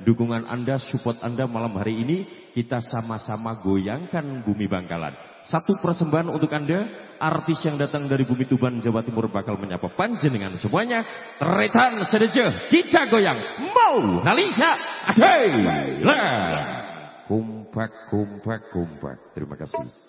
dukungan Anda, support Anda malam hari ini kita sama-sama goyangkan bumi Bangkalan. Satu persembahan untuk Anda, artis yang datang dari bumi Tuban, Jawa Timur bakal menyapa panjenengan semuanya. Teretan sedeje, kita goyang. Mau Nalisa, Adela. Kumpak, kumpak, kumpak. Terima kasih.